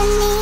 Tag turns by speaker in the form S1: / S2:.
S1: for me.